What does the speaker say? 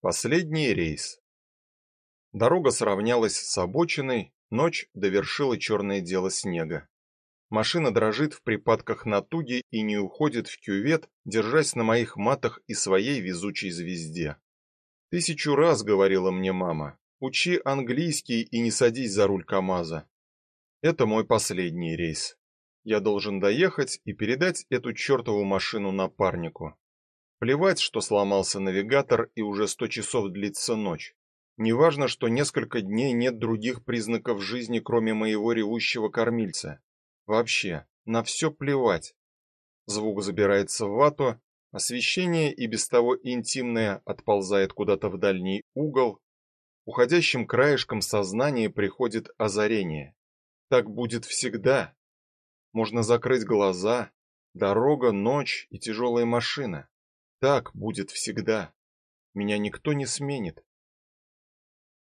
Последний рейс. Дорога сравнялась с обочиной, ночь довершила черное дело снега. Машина дрожит в припадках натуги и не уходит в кювет, держась на моих матах и своей везучей звезде. Тысячу раз говорила мне мама: "Учи английский и не садись за руль КамАЗа". Это мой последний рейс. Я должен доехать и передать эту чертову машину напарнику. Плевать, что сломался навигатор и уже сто часов длится ночь. Неважно, что несколько дней нет других признаков жизни, кроме моего ревущего кормильца. Вообще, на все плевать. Звук забирается в вату, освещение и без того интимное отползает куда-то в дальний угол. Уходящим краешком сознания приходит озарение. Так будет всегда. Можно закрыть глаза, дорога, ночь и тяжелая машина. Так будет всегда. Меня никто не сменит.